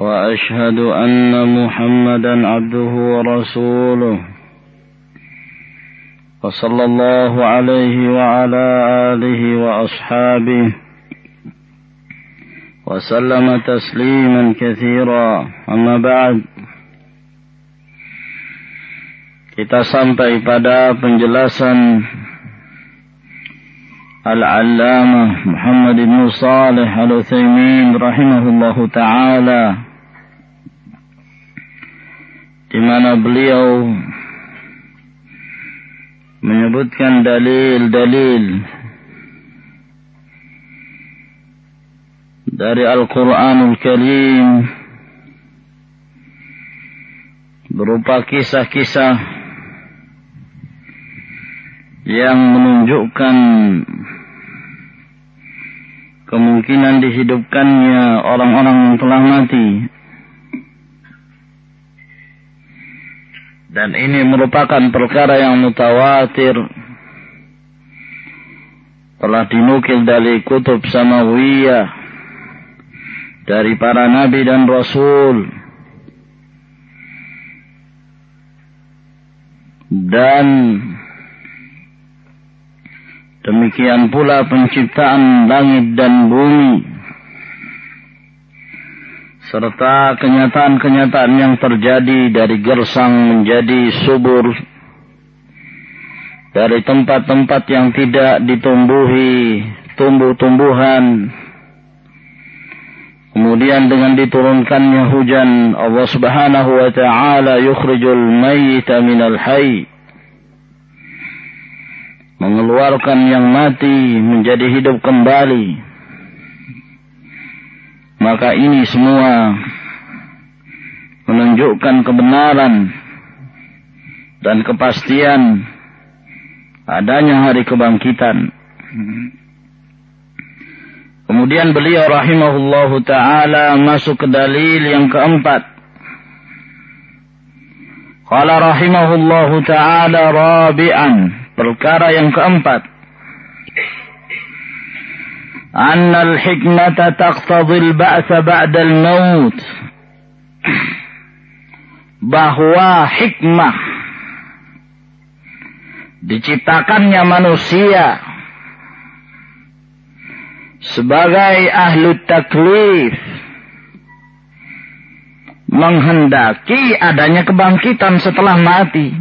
واشهد ان محمدا عبده ورسوله وصلى الله عليه وعلى اله واصحابه وسلم تسليما كثيرا اما بعد kita sampai pada penjelasan Al-Allamah Muhammad bin Salih Al-Utsaimin rahimahullahu taala di mana beliau menyebutkan dalil-dalil dari Al-Quranul Karim berupa kisah-kisah yang menunjukkan kemungkinan dihidupkannya orang-orang yang telah mati Dan ini merupakan perkara yang mutawatir. Telah dinukil dari kutub samawiyah. Dari para nabi dan rasul. Dan demikian pula penciptaan langit dan bumi serta kenyataan-kenyataan yang terjadi dari gersang menjadi subur. Dari tempat-tempat yang tidak ditumbuhi tumbuh-tumbuhan. Kemudian dengan diturunkannya hujan Allah Subhanahu wa taala yukhrijul mayyita minal hayy. Mengeluarkan yang mati menjadi hidup kembali maka ini semua menunjukkan kebenaran dan kepastian adanya hari kebangkitan. Kemudian beliau rahimahullahu taala masuk ke dalil yang keempat. Qala rahimahullahu taala rabi'an, perkara yang keempat. أن الحكمة تقتضي البأس بعد الموت bahwa hikmah diciptakannya manusia sebagai ahlu taklif menghendaki adanya kebangkitan setelah mati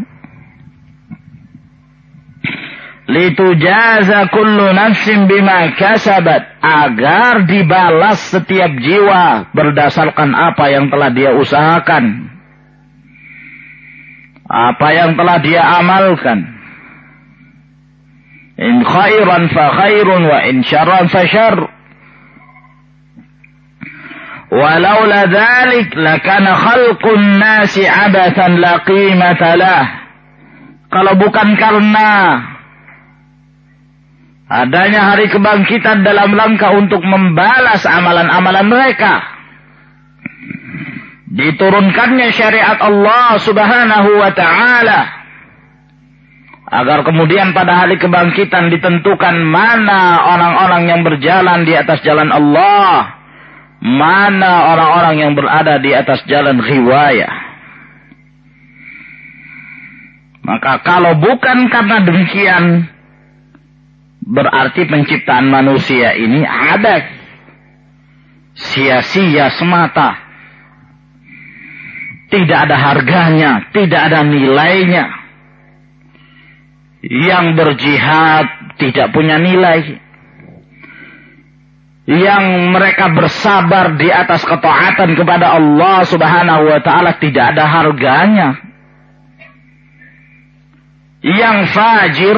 litujaza kullu nafsin bima kasabat. Agar dibalas setiap jiwa berdasarkan apa yang telah dia usahakan. Apa yang telah dia amalkan. In khairan fa khairun wa in syarran fa syarr. Walaula dhalik lakana khalqun nasi abathan la qimata lah. Kalau bukan karena adanya hari kebangkitan dalam langkah untuk membalas amalan-amalan mereka. Diturunkannya syariat Allah subhanahu wa ta'ala. Agar kemudian pada hari kebangkitan ditentukan mana orang-orang yang berjalan di atas jalan Allah. Mana orang-orang yang berada di atas jalan riwayah. Maka kalau bukan karena demikian, Berarti penciptaan manusia ini ada sia-sia semata. Tidak ada harganya, tidak ada nilainya. Yang berjihad tidak punya nilai. Yang mereka bersabar di atas ketaatan kepada Allah subhanahu wa ta'ala tidak ada harganya. Yang fajir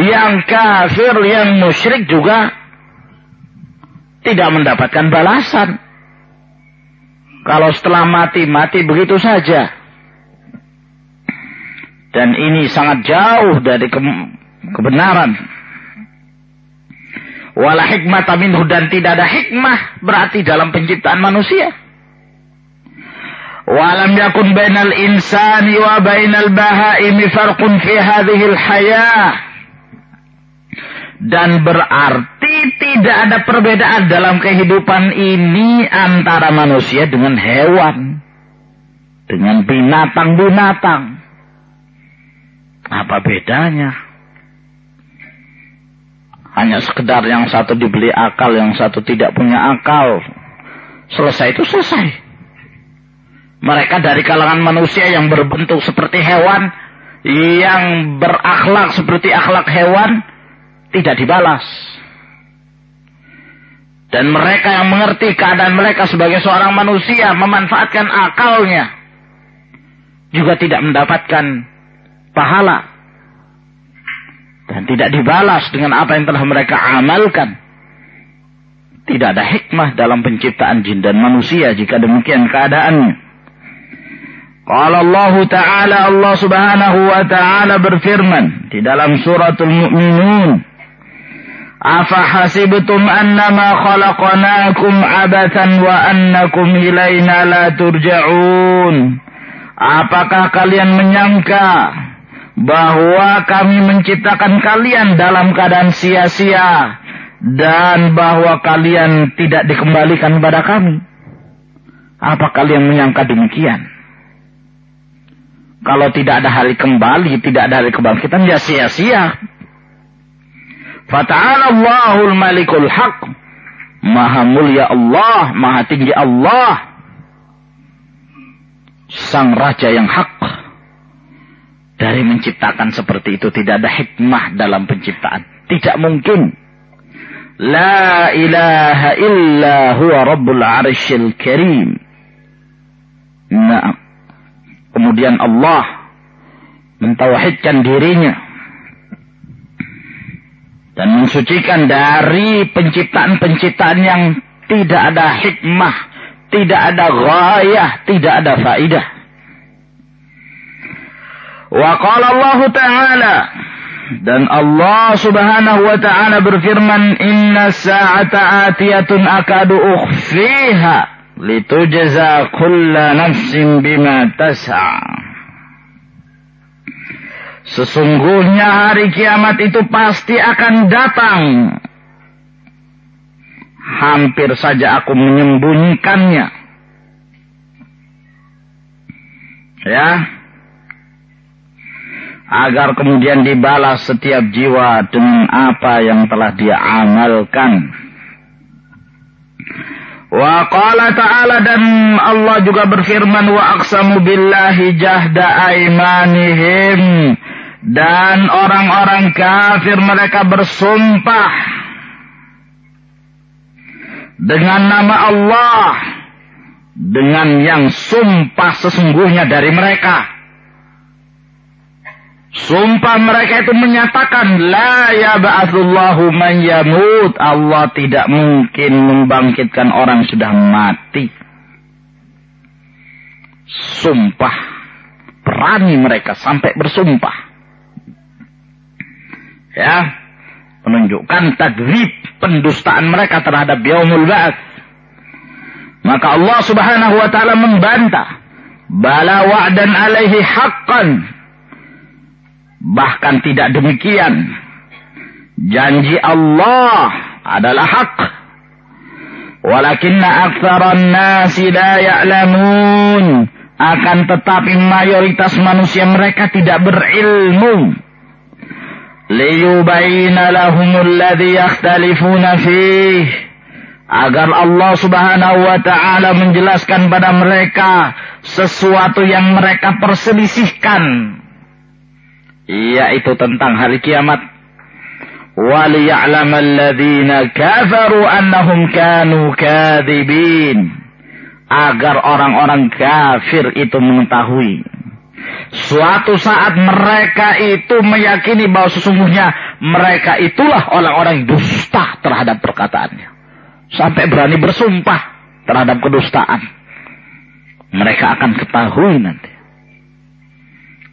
yang kafir, yang musyrik juga tidak mendapatkan balasan. Kalau setelah mati, mati begitu saja. Dan ini sangat jauh dari ke kebenaran. Wala hikmah minhu dan tidak ada hikmah berarti dalam penciptaan manusia. Walam yakun bainal insani wa bainal bahaimi farqun fi hadhihi al-hayah. Dan berarti tidak ada perbedaan dalam kehidupan ini antara manusia dengan hewan. Dengan binatang-binatang. Apa bedanya? Hanya sekedar yang satu dibeli akal, yang satu tidak punya akal. Selesai itu selesai. Mereka dari kalangan manusia yang berbentuk seperti hewan, yang berakhlak seperti akhlak hewan, tidak dibalas. Dan mereka yang mengerti keadaan mereka sebagai seorang manusia, memanfaatkan akalnya, juga tidak mendapatkan pahala dan tidak dibalas dengan apa yang telah mereka amalkan. Tidak ada hikmah dalam penciptaan jin dan manusia jika demikian keadaannya. Qala Allah Ta'ala Allah Subhanahu wa taala berfirman di dalam suratul Mu'minun Annama khalaqnakum abatan wa annakum ilaina la turja'un Apakah kalian menyangka bahwa kami menciptakan kalian dalam keadaan sia-sia dan bahwa kalian tidak dikembalikan kepada kami. Apa kalian menyangka demikian? Kalau tidak ada hari kembali, tidak ada hari kebangkitan, ya sia-sia. Fata'ala Allahul Malikul Haq. Maha mulia Allah, maha tinggi Allah. Sang Raja yang hak dari menciptakan seperti itu tidak ada hikmah dalam penciptaan. Tidak mungkin. La ilaha illa huwa rabbul arshil karim. Nah, kemudian Allah mentauhidkan dirinya dan mensucikan dari penciptaan-penciptaan yang tidak ada hikmah, tidak ada gayah, tidak ada faidah. Wa qala Allah Ta'ala dan Allah Subhanahu wa taala berfirman inna sa'ata atiyatun akadu ukhfiha litujza kulla nafsin bima tas'a Sesungguhnya hari kiamat itu pasti akan datang. Hampir saja aku menyembunyikannya. Ya, agar kemudian dibalas setiap jiwa dengan apa yang telah dia amalkan. Wa qala ta'ala dan Allah juga berfirman wa aqsamu billahi jahda aimanihim dan orang-orang kafir mereka bersumpah dengan nama Allah dengan yang sumpah sesungguhnya dari mereka Sumpah mereka itu menyatakan la ya ba'atsullahu man yamut. Allah tidak mungkin membangkitkan orang sudah mati. Sumpah. Berani mereka sampai bersumpah. Ya. Menunjukkan tadrib pendustaan mereka terhadap yaumul ba'ats. Maka Allah subhanahu wa ta'ala membantah. Bala wa'dan alaihi haqqan Bahkan tidak demikian. Janji Allah adalah hak. Walakinna aktsaran nasi la ya'lamun. Akan tetapi mayoritas manusia mereka tidak berilmu Liyubayna lahumul ladhi yakhtalifuna fih. Agar Allah subhanahu wa ta'ala menjelaskan pada mereka sesuatu yang mereka perselisihkan yaitu tentang hari kiamat وَلِيَعْلَمَ الَّذِينَ كَفَرُوا أَنَّهُمْ كَانُوا كَاذِبِينَ agar orang-orang kafir itu mengetahui suatu saat mereka itu meyakini bahwa sesungguhnya mereka itulah orang-orang dusta terhadap perkataannya sampai berani bersumpah terhadap kedustaan Mereka akan ketahui nanti.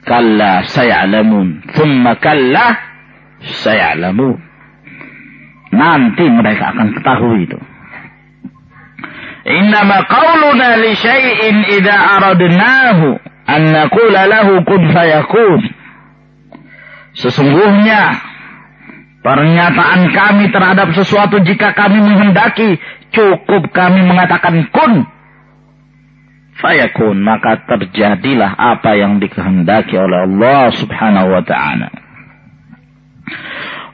Kalla saya'lamun. Thumma kalla saya'lamun. Nanti mereka akan ketahui itu. Innama qawluna li syai'in idha aradnahu an naqula lahu kun fayakun. Sesungguhnya pernyataan kami terhadap sesuatu jika kami menghendaki cukup kami mengatakan kun fayakun maka terjadilah apa yang dikehendaki oleh Allah Subhanahu wa taala.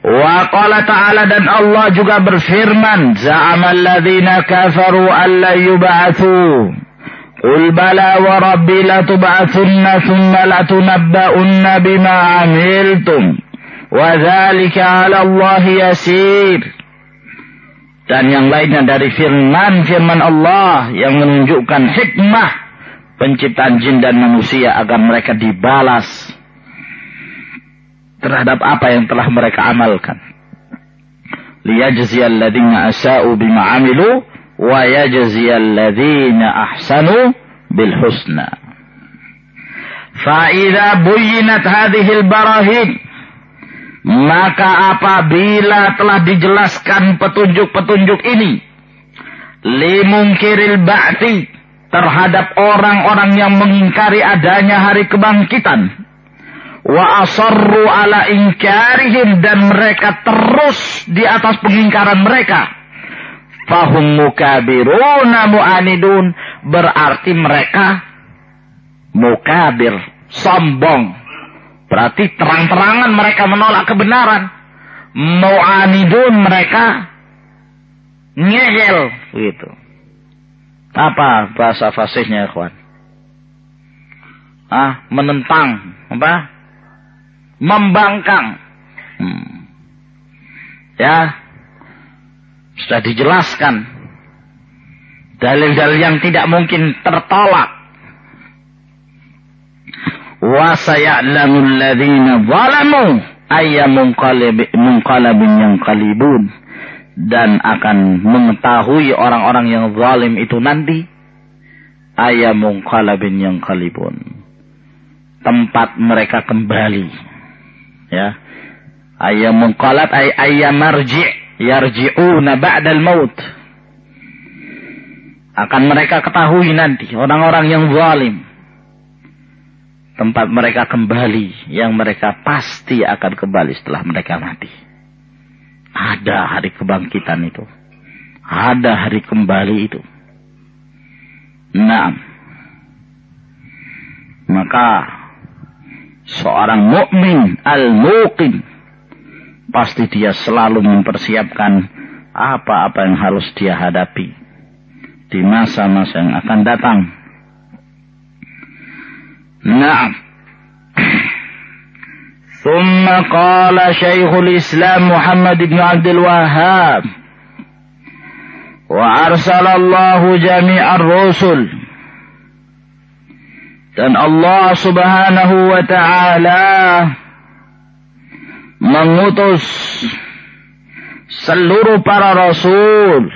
Wa qala ta'ala dan Allah juga berfirman, Za'amal ladhina kafaru alla yub'athu. Qul wa rabbi latub'athunna thumma latunabba'unna bima amiltum. Wa dhalika 'ala Allah yasir. Dan yang lainnya dari firman-firman Allah yang menunjukkan hikmah penciptaan jin dan manusia agar mereka dibalas terhadap apa yang telah mereka amalkan. Liyajziyal ladzina asa'u bima amilu wa yajziyal ladzina ahsanu bil husna. Fa idza buyyinat hadhil barahin maka apabila telah dijelaskan petunjuk-petunjuk ini limungkiril ba'ti terhadap orang-orang yang mengingkari adanya hari kebangkitan wa asarru ala inkarihim dan mereka terus di atas pengingkaran mereka fahum mukabiruna mu'anidun. Berarti mereka mukabir sombong. Berarti terang-terangan mereka menolak kebenaran. Mu'anidun mereka ngehel gitu. Apa bahasa fasihnya ikhwan? Ah menentang apa? Membangkang. Hmm. Ya, sudah dijelaskan. Dalil-dalil yang tidak mungkin tertolak. Ladzina zalamu ayyamunqalabin yang kalibun dan akan mengetahui orang-orang yang zalim itu nanti ayyamunqalabin yang kalibun tempat mereka kembali. Ya. Ayam munqalab ay ayam marji yarji'una ba'dal maut. Akan mereka ketahui nanti orang-orang yang zalim. Tempat mereka kembali yang mereka pasti akan kembali setelah mereka mati. Ada hari kebangkitan itu. Ada hari kembali itu. Nah maka seorang mukmin al-muqin pasti dia selalu mempersiapkan apa-apa yang harus dia hadapi di masa-masa yang akan datang. Nah, ثم قال شيخ الإسلام محمد بن عبد الوهاب وأرسل الله جميع الرسل dan Allah subhanahu wa ta'ala mengutus seluruh para rasul.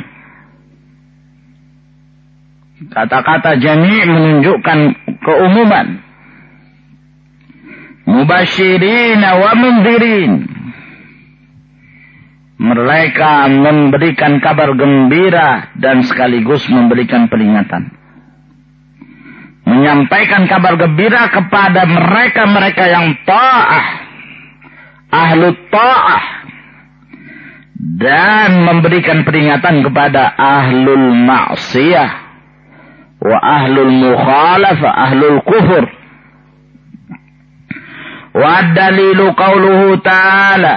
Kata-kata jami' menunjukkan keumuman. Mubashirin wa mundirin. Mereka memberikan kabar gembira dan sekaligus memberikan peringatan menyampaikan kabar gembira kepada mereka-mereka yang ta'ah, ahlu ta'ah, dan memberikan peringatan kepada ahlul maksiyah, wa ahlul mukhalafah, ahlul kufur. Wa dalilu qawluhu ta'ala.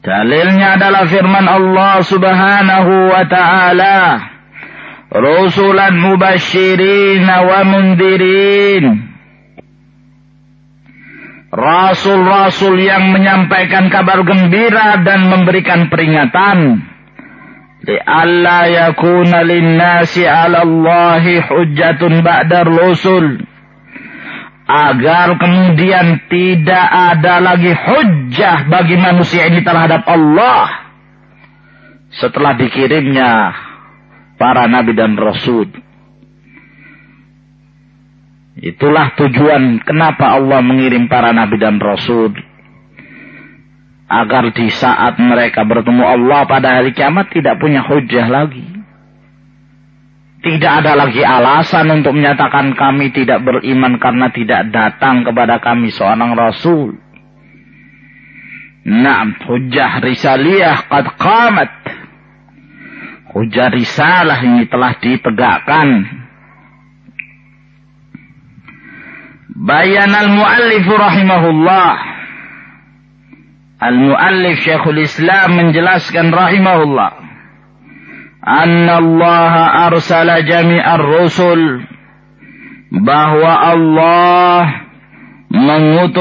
Dalilnya adalah firman Allah subhanahu wa ta'ala rusulan mubashirin wa mundirin Rasul-rasul yang menyampaikan kabar gembira dan memberikan peringatan. Li'alla yakuna ala Allahi hujjatun ba'dar rusul. Agar kemudian tidak ada lagi hujjah bagi manusia ini terhadap Allah. Setelah dikirimnya para nabi dan rasul. Itulah tujuan kenapa Allah mengirim para nabi dan rasul. Agar di saat mereka bertemu Allah pada hari kiamat tidak punya hujah lagi. Tidak ada lagi alasan untuk menyatakan kami tidak beriman karena tidak datang kepada kami seorang rasul. Naam, hujah risaliyah qad qamat. Hujah risalah ini telah ditegakkan بيان المؤلف رحمه الله. المؤلف شيخ الإسلام من جلاسكن رحمه الله. أن الله أرسل جميع الرسل بهو الله من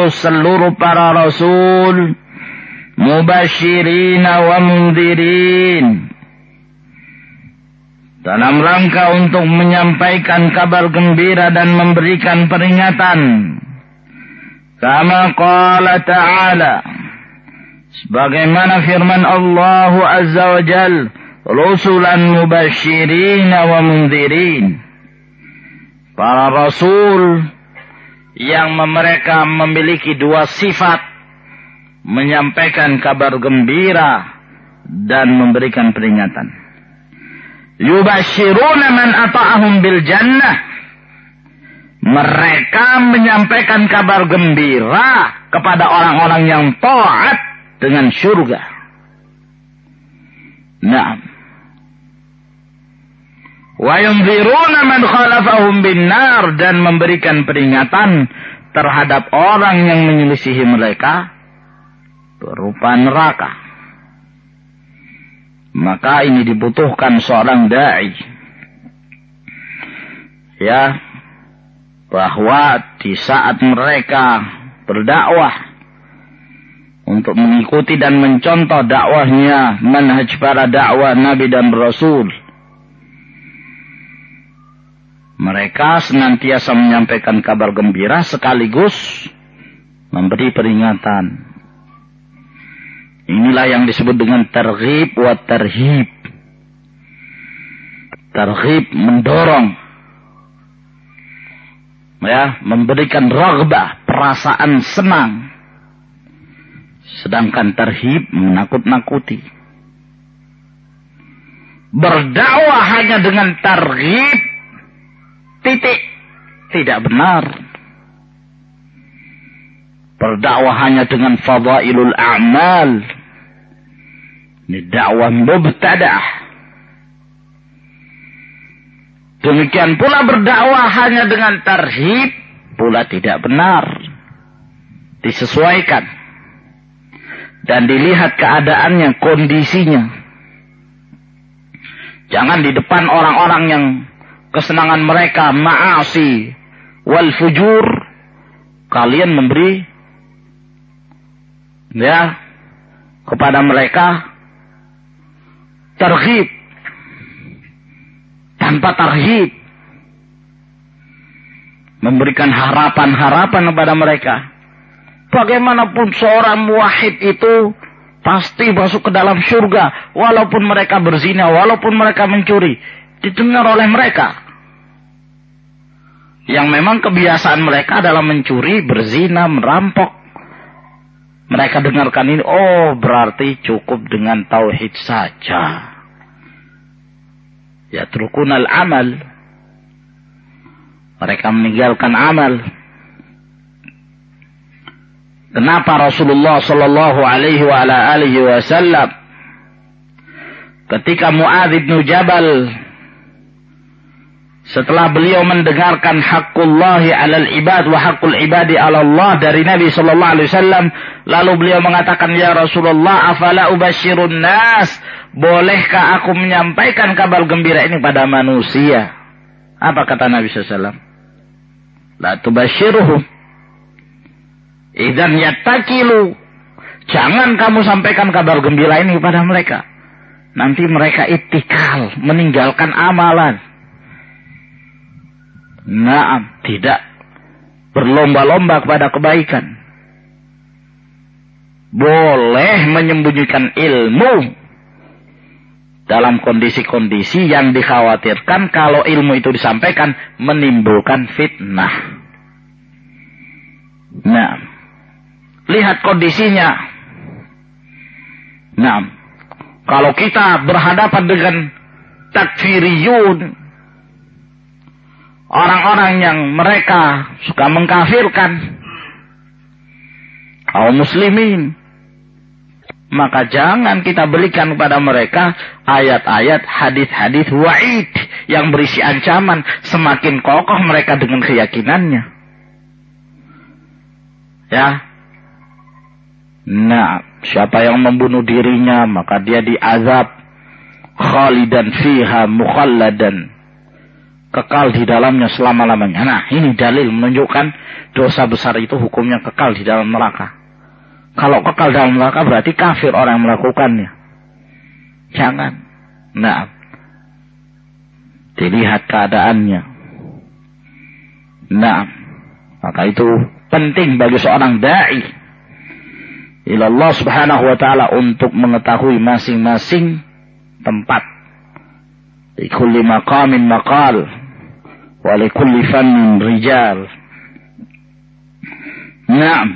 seluruh para rasul mubashirin wa mundirin dalam rangka untuk menyampaikan kabar gembira dan memberikan peringatan. Kama qala ta'ala. Sebagaimana firman Allah Azza wa Jal. Rusulan mubashirin wa mundirin. Para rasul yang mereka memiliki dua sifat. Menyampaikan kabar gembira dan memberikan peringatan yubashiruna man ata'ahum bil jannah. Mereka menyampaikan kabar gembira kepada orang-orang yang taat dengan surga. Nah. Wa yunziruna man khalafahum bin nar dan memberikan peringatan terhadap orang yang menyelisihi mereka berupa neraka. Maka ini dibutuhkan seorang da'i. Ya, bahwa di saat mereka berdakwah untuk mengikuti dan mencontoh dakwahnya manhaj para dakwah Nabi dan Rasul. Mereka senantiasa menyampaikan kabar gembira sekaligus memberi peringatan. Inilah yang disebut dengan terhib wa terhib. Terhib mendorong. Ya, memberikan ragbah, perasaan senang. Sedangkan terhib menakut-nakuti. Berdakwah hanya dengan terhib, titik, tidak benar. Berdakwah hanya dengan fadailul a'mal, ini dakwah mubtadah. Demikian pula berdakwah hanya dengan tarhib pula tidak benar. Disesuaikan. Dan dilihat keadaannya, kondisinya. Jangan di depan orang-orang yang kesenangan mereka ma'asi wal fujur. Kalian memberi ya kepada mereka terhib tanpa tarhib memberikan harapan-harapan kepada mereka bagaimanapun seorang muwahhid itu pasti masuk ke dalam surga walaupun mereka berzina walaupun mereka mencuri didengar oleh mereka yang memang kebiasaan mereka adalah mencuri, berzina, merampok. Mereka dengarkan ini, oh berarti cukup dengan tauhid saja. Ya al amal. Mereka meninggalkan amal. Kenapa Rasulullah Sallallahu Alaihi Wasallam ketika Muadz bin Jabal setelah beliau mendengarkan hakullahi alal ibad wa hakul ibadi Allah dari Nabi sallallahu alaihi wasallam lalu beliau mengatakan ya Rasulullah afala ubashirun nas? Bolehkah aku menyampaikan kabar gembira ini pada manusia? Apa kata Nabi sallallahu alaihi wasallam? La tubashiruhum. Idan yattakilu. Jangan kamu sampaikan kabar gembira ini kepada mereka. Nanti mereka itikal meninggalkan amalan Nah, tidak berlomba-lomba kepada kebaikan. Boleh menyembunyikan ilmu dalam kondisi-kondisi yang dikhawatirkan kalau ilmu itu disampaikan menimbulkan fitnah. Nah, lihat kondisinya. Nah, kalau kita berhadapan dengan takfiriyun, orang-orang yang mereka suka mengkafirkan kaum muslimin, maka jangan kita belikan kepada mereka ayat-ayat hadis-hadis wa'id yang berisi ancaman semakin kokoh mereka dengan keyakinannya. Ya. Nah, siapa yang membunuh dirinya maka dia diazab khalidan fiha mukhalladan kekal di dalamnya selama-lamanya. Nah, ini dalil menunjukkan dosa besar itu hukumnya kekal di dalam neraka. Kalau kekal dalam neraka berarti kafir orang yang melakukannya. Jangan. Nah. Dilihat keadaannya. Nah. Maka itu penting bagi seorang da'i. Ila Allah subhanahu wa ta'ala untuk mengetahui masing-masing tempat. Di kulli maqamin maqal. Fannin rijal. Naam.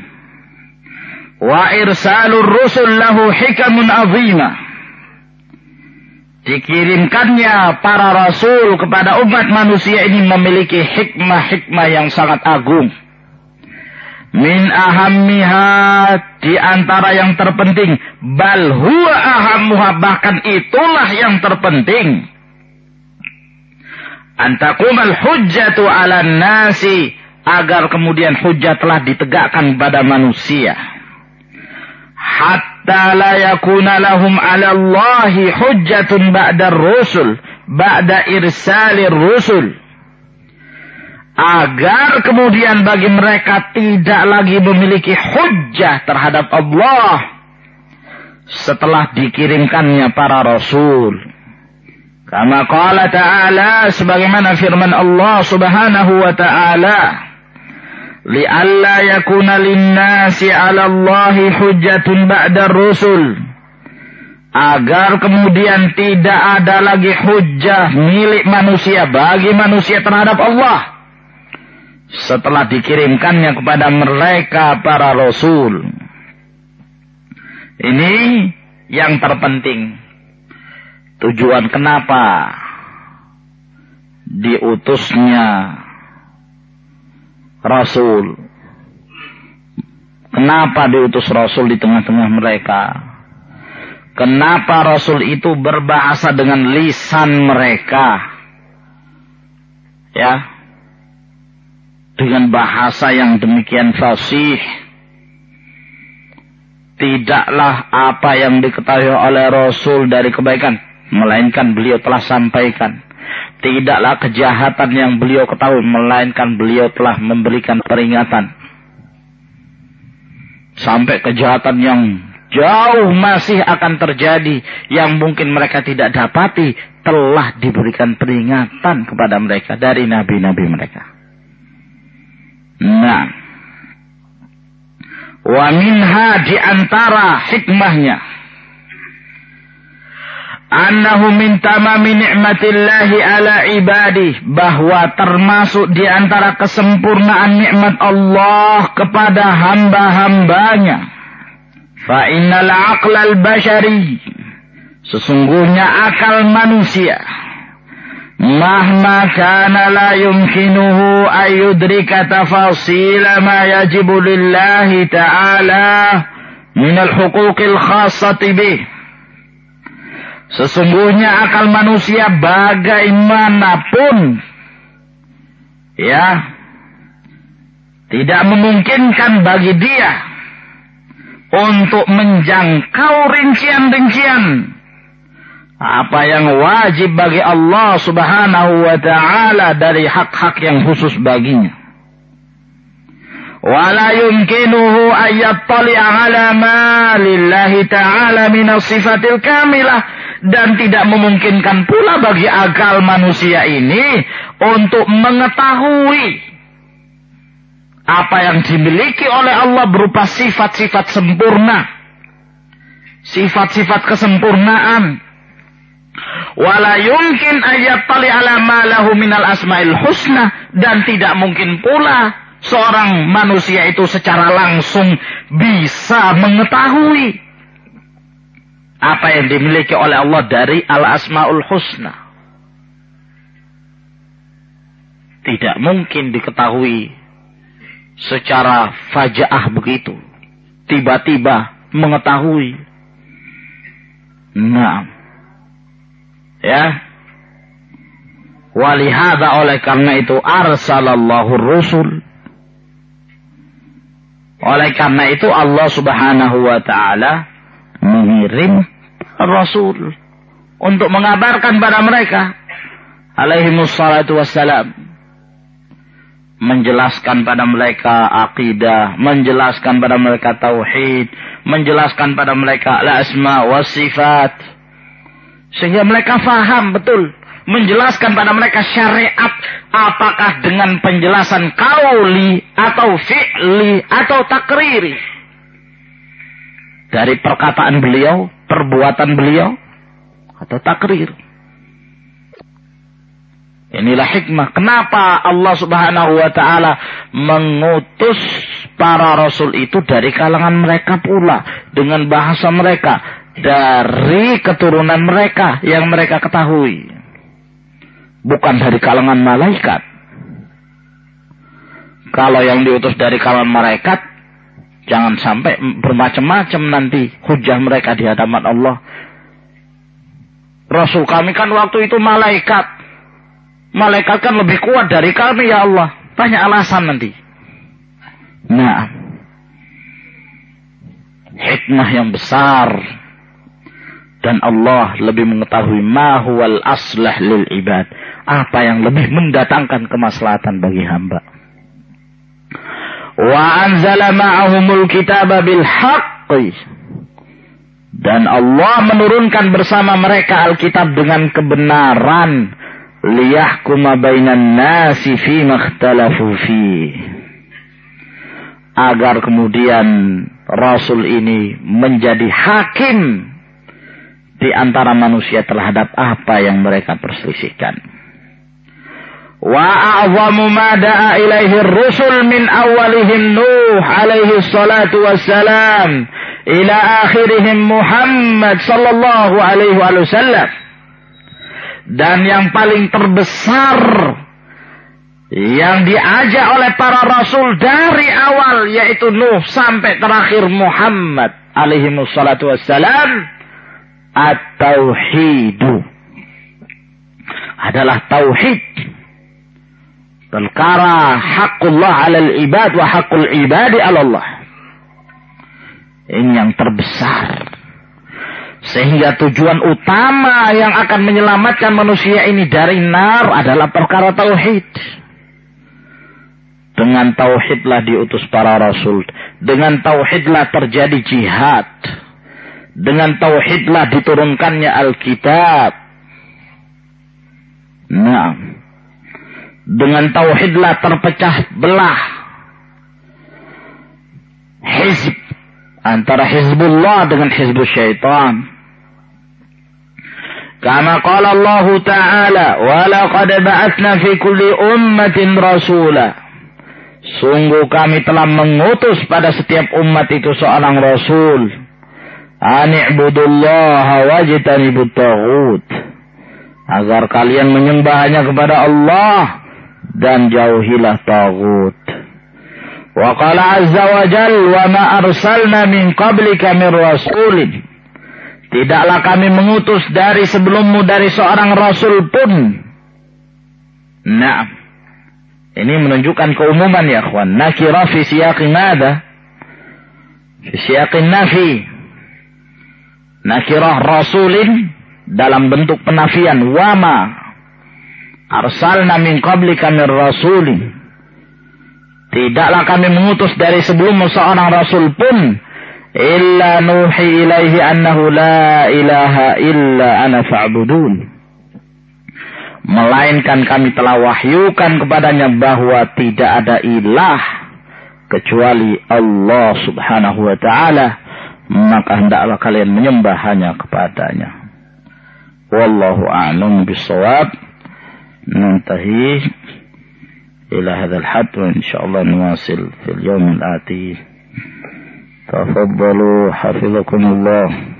Wa irsalur rusul lahu hikamun azima. Dikirimkannya para rasul kepada umat manusia ini memiliki hikmah-hikmah yang sangat agung. Min ahammiha di antara yang terpenting bal huwa ahammuha bahkan itulah yang terpenting antakumal hujjatu ala nasi. Agar kemudian hujjah telah ditegakkan pada manusia. Hatta la yakuna lahum 'ala Allahi hujjatun ba'da rusul. Ba'da irsalir rusul. Agar kemudian bagi mereka tidak lagi memiliki hujjah terhadap Allah. Setelah dikirimkannya para rasul kama qala ta'ala sebagaimana firman Allah Subhanahu wa ta'ala li'alla yakuna linnasi 'ala Allahi hujjatun ba'da rusul. Agar kemudian tidak ada lagi hujjah milik manusia bagi manusia terhadap Allah setelah dikirimkannya kepada mereka para rasul. Ini yang terpenting tujuan kenapa diutusnya Rasul. Kenapa diutus Rasul di tengah-tengah mereka? Kenapa Rasul itu berbahasa dengan lisan mereka? Ya. Dengan bahasa yang demikian fasih. Tidaklah apa yang diketahui oleh Rasul dari kebaikan. Melainkan beliau telah sampaikan Tidaklah kejahatan yang beliau ketahui, melainkan beliau telah memberikan peringatan. Sampai kejahatan yang jauh masih akan terjadi, yang mungkin mereka tidak dapati, telah diberikan peringatan kepada mereka dari nabi-nabi mereka. Nah, wa minha di antara hikmahnya annahu min tamami ni'matillahi ala ibadi bahwa termasuk di antara kesempurnaan nikmat Allah kepada hamba-hambanya. Fa innal aqlal bashari. Sesungguhnya akal manusia. Mahma kana la yumkinuhu ayudrika tafasil ma yajibu lillahi ta'ala min al-huquqil khassati bih Sesungguhnya akal manusia bagaimanapun ya tidak memungkinkan bagi dia untuk menjangkau rincian-rincian apa yang wajib bagi Allah Subhanahu wa taala dari hak-hak yang khusus baginya. Wala yumkinuhu ayyattali ala ma lillahi ta'ala min sifatil kamilah dan tidak memungkinkan pula bagi akal manusia ini untuk mengetahui apa yang dimiliki oleh Allah berupa sifat-sifat sempurna, sifat-sifat kesempurnaan. Wala yumkin ayat tali ala ma lahu minal asmail husna dan tidak mungkin pula seorang manusia itu secara langsung bisa mengetahui apa yang dimiliki oleh Allah dari al-asmaul husna. Tidak mungkin diketahui secara fajaah begitu. Tiba-tiba mengetahui. Nah. Ya. Walihada oleh karena itu arsalallahu rusul. Oleh karena itu Allah subhanahu wa ta'ala mengirim Rasul untuk mengabarkan pada mereka alaihi wassalatu wassalam menjelaskan pada mereka akidah, menjelaskan pada mereka tauhid, menjelaskan pada mereka al-asma wa sifat. Sehingga mereka faham betul. Menjelaskan pada mereka syariat. Apakah dengan penjelasan kauli atau fi'li atau takriri dari perkataan beliau, perbuatan beliau, atau takrir. Inilah hikmah. Kenapa Allah subhanahu wa ta'ala mengutus para rasul itu dari kalangan mereka pula. Dengan bahasa mereka. Dari keturunan mereka yang mereka ketahui. Bukan dari kalangan malaikat. Kalau yang diutus dari kalangan malaikat, Jangan sampai bermacam-macam nanti hujah mereka di hadapan Allah. Rasul kami kan waktu itu malaikat. Malaikat kan lebih kuat dari kami ya Allah. Banyak alasan nanti. Nah. Hikmah yang besar. Dan Allah lebih mengetahui ma huwal aslah lil ibad. Apa yang lebih mendatangkan kemaslahatan bagi hamba wa anzala ma'ahumul kitaba dan Allah menurunkan bersama mereka Alkitab dengan kebenaran. Liyahkuma bainan nasi fi makhtalafu fi. Agar kemudian Rasul ini menjadi hakim di antara manusia terhadap apa yang mereka perselisihkan. وأعظم ما دعا إليه الرسل من أولهم نوح عليه الصلاة والسلام إلى آخرهم محمد صلى الله عليه وسلم dan yang paling terbesar yang diajak oleh para rasul dari awal yaitu Nuh sampai terakhir Muhammad alaihi wassalatu wassalam at-tauhidu adalah tauhid perkara hakullah alal ibad wa hakul ibadi Allah. Ini yang terbesar. Sehingga tujuan utama yang akan menyelamatkan manusia ini dari nar adalah perkara tauhid. Dengan tauhidlah diutus para rasul. Dengan tauhidlah terjadi jihad. Dengan tauhidlah diturunkannya Alkitab. Nah, dengan tauhidlah terpecah belah. Hizb. Antara hizbullah dengan hizbus syaitan. Kama qala Allah ta'ala wa laqad ba'athna fi kulli ummatin rasula. Sungguh kami telah mengutus pada setiap umat itu seorang rasul. Ani'budullaha wajtanibut taghut. Agar kalian menyembahnya kepada Allah dan jauhilah tagut. Wa qala azza wa jal wa ma arsalna min qablika min rasulin. Tidaklah kami mengutus dari sebelummu dari seorang rasul pun. Nah. Ini menunjukkan keumuman ya akhwan. Nakira fi siyaqin nada. Fi siyaqin nafi. Nakirah rasulin dalam bentuk penafian. Wama arsalna min qablika min rasuli. Tidaklah kami mengutus dari sebelum seorang rasul pun illa nuhi ilaihi annahu la ilaha illa ana fa'budun. Melainkan kami telah wahyukan kepadanya bahwa tidak ada ilah kecuali Allah subhanahu wa ta'ala. Maka hendaklah kalian menyembah hanya kepadanya. Wallahu a'lam bisawab. ننتهي إلى هذا الحد وإن شاء الله نواصل في اليوم الآتي. تفضلوا حفظكم الله.